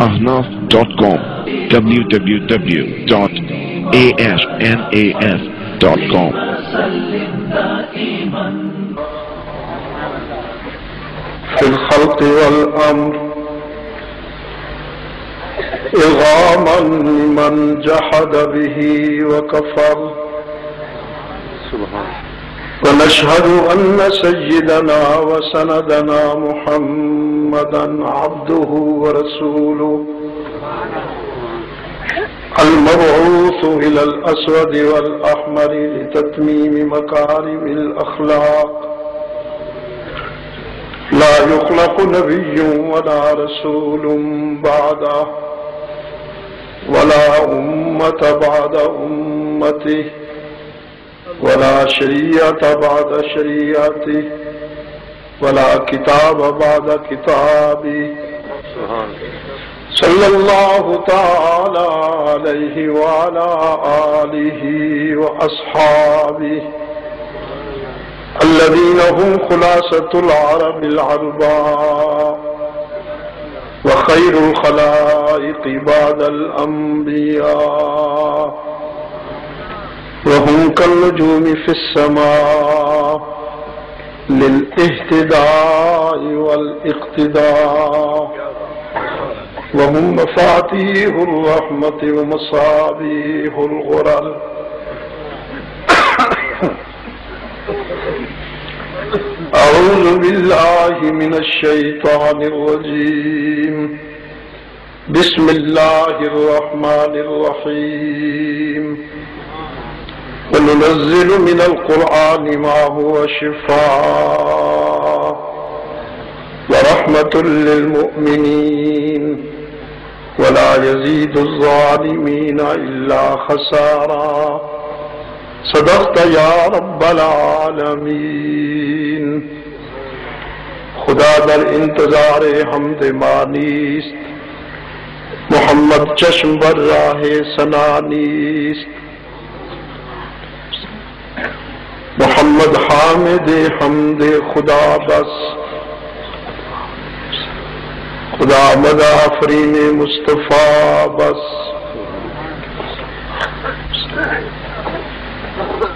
ahnaf.com www.asnaf.com في الخلق والأمر إغاما لمن جحد به وكفر. ونشهد أن سيدنا وسندنا محمدا عبده ورسوله. المبعوث إلى الأسود والأحمر لتتميم مكارم الأخلاق. لا يخلق نبي ولا رسول بعده ولا أمة بعد أمته. ولا شريعة بعد شريعته ولا كتاب بعد كتابه صلى الله تعالى عليه وعلى آله وأصحابه. الذين هم خلاصة العرب العرباء وخير الخلائق بعد الأنبياء. وهم كالنجوم في السماء للاهتداء والاقتداء وهم مفاتيح الرحمة ومصابيح الغرل أعوذ بالله من الشيطان الرجيم. بسم الله الرحمن الرحيم. وننزل من القرآن ما هو شفاء. ورحمة للمؤمنين. ولا يزيد الظالمين إلا خسارا. صدقت يا رب العالمين. خدا در انتظار حمد مانیست محمد چشم بر راہ سنانیست محمد حامد حمد خدا بس۔ خدا مدافرین مصطفیٰ بس۔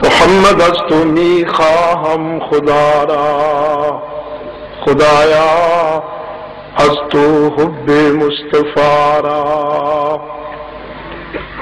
محمد از تو می خواهم خدا را۔ خدایا، از تو حب مصطفی را۔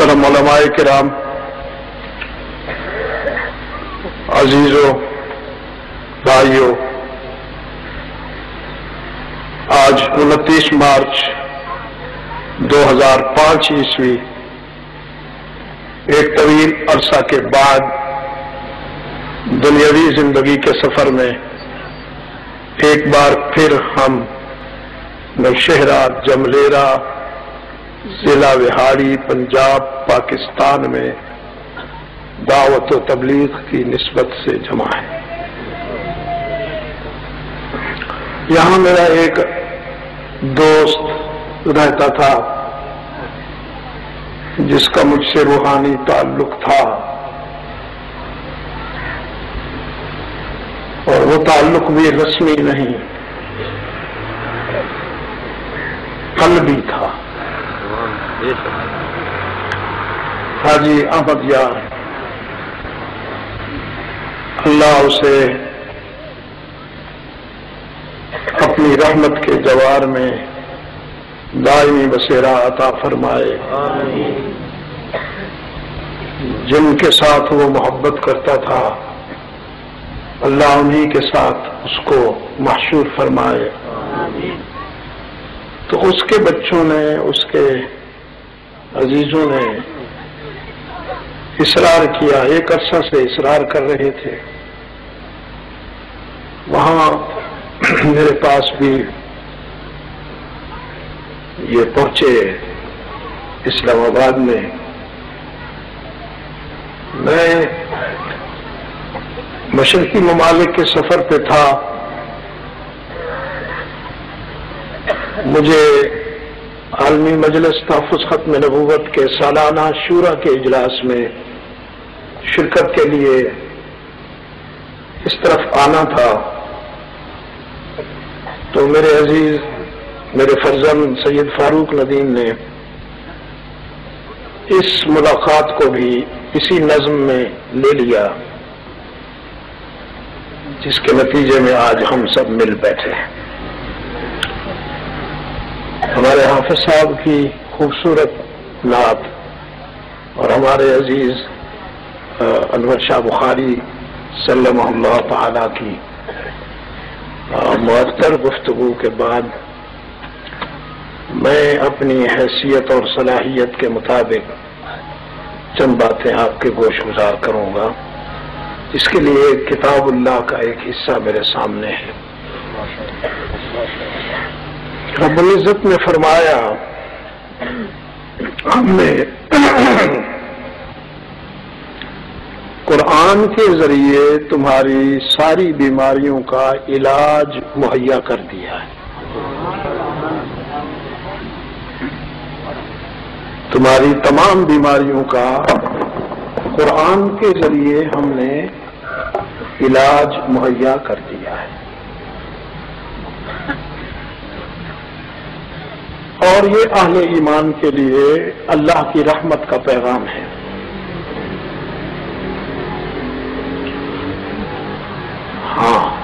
محترم علماء کرام عزیزوں بھائیوں آج انتیس مارچ دو ہزار پانچ عیسوی، ایک طویل عرصہ کے بعد دنیاوی زندگی کے سفر میں ایک بار پھر ہم نوشہرہ جملیرا ضلع وہاڑی پنجاب، پاکستان میں دعوت و تبلیغ کی نسبت سے جمع ہے۔ یہاں میرا ایک دوست رہتا تھا، جس کا مجھ سے روحانی تعلق تھا۔ اور وہ تعلق بھی رسمی نہیں، قلبی تھا۔ حاجی احمد یار اللہ اسے اپنی رحمت کے جوار میں دائمی بسیرا عطا فرمائے۔ جن کے ساتھ وہ محبت کرتا تھا اللہ انہی کے ساتھ اس کو محشور فرمائے۔ تو اس کے بچوں نے اس کے عزیزوں نے اصرار کیا، ایک عرصہ سے اصرار کر رہے تھے۔ وہاں میرے پاس بھی یہ پہنچے اسلام آباد میں۔ میں مشرقی ممالک کے سفر پہ تھا۔ مجھے عالمی مجلس تحفظ ختم نبوت کے سالانہ شورا کے اجلاس میں شرکت کے لیے اس طرف آنا تھا۔ تو میرے عزیز، میرے فرزن سید فاروق ندیم نے اس ملاقات کو بھی اسی نظم میں لے لیا، جس کے نتیجے میں آج ہم سب مل بیٹھے ہیں۔ ہمارے حافظ صاحب کی خوبصورت نعت اور ہمارے عزیز انور شاہ بخاری صلی اللہ تعالی کی معطر گفتگو کے بعد میں اپنی حیثیت اور صلاحیت کے مطابق چند باتیں آپ کے گوش گزار کروں گا۔ اس کے لیے کتاب اللہ کا ایک حصہ میرے سامنے ہے۔ رب العزت نے فرمایا، ہم نے قرآن کے ذریعے تمہاری ساری بیماریوں کا علاج مہیا کر دیا ہے۔ تمہاری تمام بیماریوں کا قرآن کے ذریعے ہم نے علاج مہیا کر دیا ہے۔ اور یہ اہل ایمان کے لیے اللہ کی رحمت کا پیغام ہے۔ ہاں۔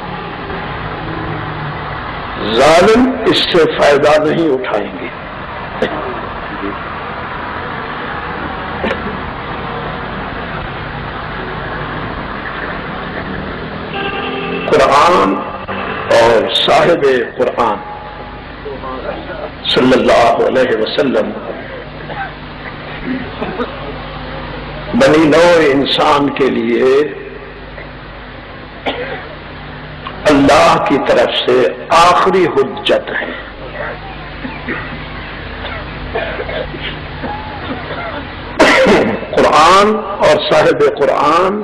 ظالم اس سے فائدہ نہیں اٹھائیں گے۔ قرآن اور صاحب قرآن۔ صلی اللہ علیہ وسلم. بنی نو انسان کے لیے اللہ کی طرف سے آخری حجت ہے۔ قرآن اور صاحب قرآن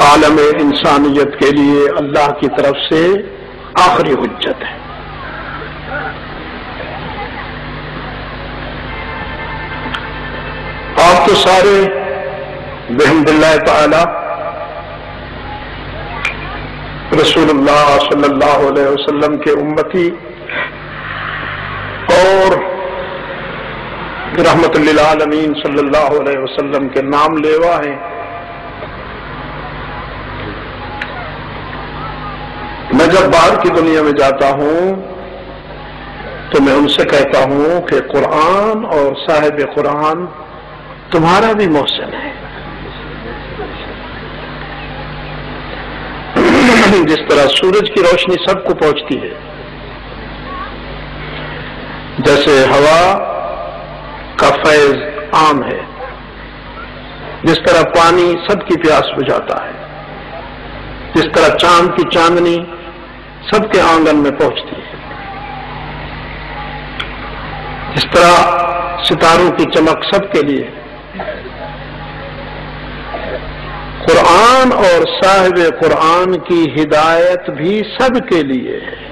عالم انسانیت کے لیے اللہ کی طرف سے آخری حجت ہے۔ آپ تو سارے بحمد اللہ تعالی رسول اللہ صلی اللہ علیہ وسلم کے امتی اور رحمت اللہ عالمین صلی اللہ علیہ وسلم کے نام لیوا ہیں۔ میں جب باہر کی دنیا میں جاتا ہوں تو میں ان سے کہتا ہوں کہ قرآن اور صاحب قرآن تمہارا بھی محسن ہے۔ جس طرح سورج کی روشنی سب کو پہنچتی ہے۔ جیسے ہوا کا فیض عام ہے۔ جس طرح پانی سب کی پیاس بجھاتا ہے۔ جس طرح چاند کی چاندنی سب کے آنگن میں پہنچتی ہے۔ جس طرح ستاروں کی چمک سب کے لیے۔ قرآن اور صاحب قرآن کی ہدایت بھی سب کے لیے ہے۔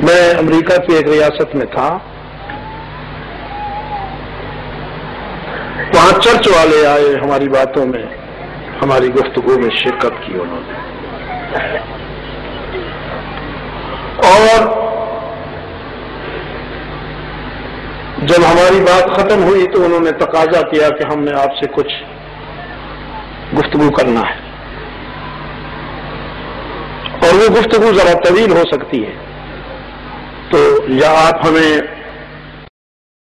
میں امریکہ کی ایک ریاست میں تھا۔ وہاں چرچ والے آئے ہماری باتوں میں۔ ہماری گفتگو میں شرکت کی انہوں نے۔ اور جب ہماری بات ختم ہوئی تو انہوں نے تقاضا کیا کہ ہم نے آپ سے کچھ گفتگو کرنا ہے۔ اور وہ گفتگو ذرا طویل ہو سکتی ہے۔ تو یا آپ ہمیں